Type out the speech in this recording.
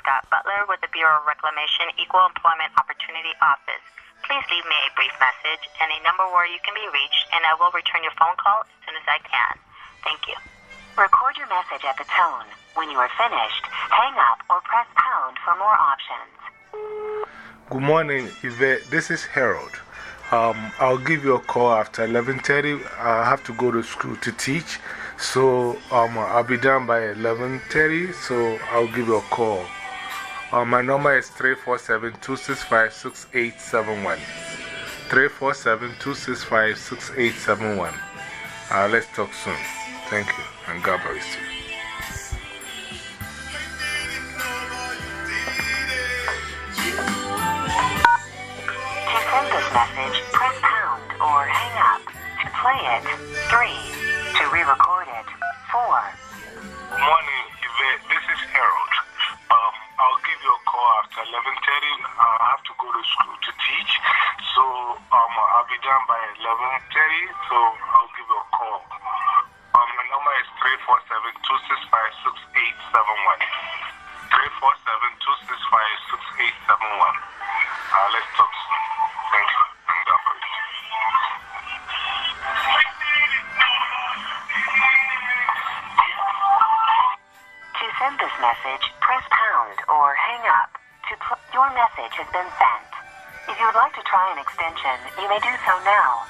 Scott Butler with the Bureau of Reclamation Equal Employment Opportunity Office. Please leave me a brief message and a number where you can be reached, and I will return your phone call as soon as I can. Thank you. Record your message at the tone. When you are finished, hang up or press pound for more options. Good morning, Yvette. This is Harold. Um, I'll give you a call after 11.30. I have to go to school to teach. So um, I'll be done by 11.30. So I'll give you a call. Uh, my number is 347 265 6871. 347 265 6871. Uh, let's talk soon. Thank you, and God bless you. message, press have to go to school to teach. So um, I'll be done by 11.30. So I'll give you a call. Um, my number is 347-265-6871. 347-265-6871. Uh, let's talk soon. Thank you. To send this message, press pound or hang up. To your message has been sent. If you would like to try an extension, you may do so now.